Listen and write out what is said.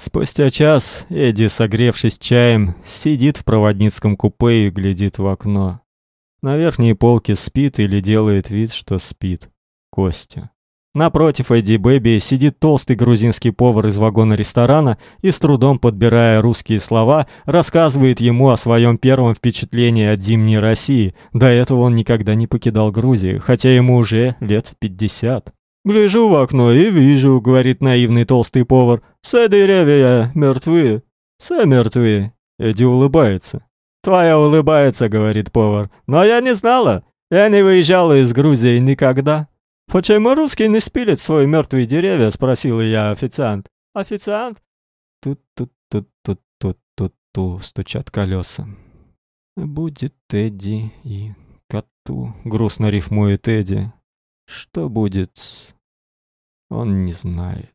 Спустя час Эдди, согревшись чаем, сидит в проводницком купе и глядит в окно. На верхней полке спит или делает вид, что спит. Костя. Напротив Эдди Бэби сидит толстый грузинский повар из вагона ресторана и с трудом подбирая русские слова, рассказывает ему о своем первом впечатлении от зимней России. До этого он никогда не покидал Грузию, хотя ему уже лет пятьдесят. «Гляжу в окно и вижу», — говорит наивный толстый повар, «все деревья мертвы, все мертвы». Эдди улыбается. «Твоя улыбается», — говорит повар, «но я не знала, я не выезжала из Грузии никогда». «Почему русские не спилят свои мертвые деревья?» — спросила я официант. «Официант?» Тут-тут-тут-тут-тут-ту стучат колеса. «Будет Тедди и коту», — грустно рифмует Тедди. «Что будет?» Он не знает.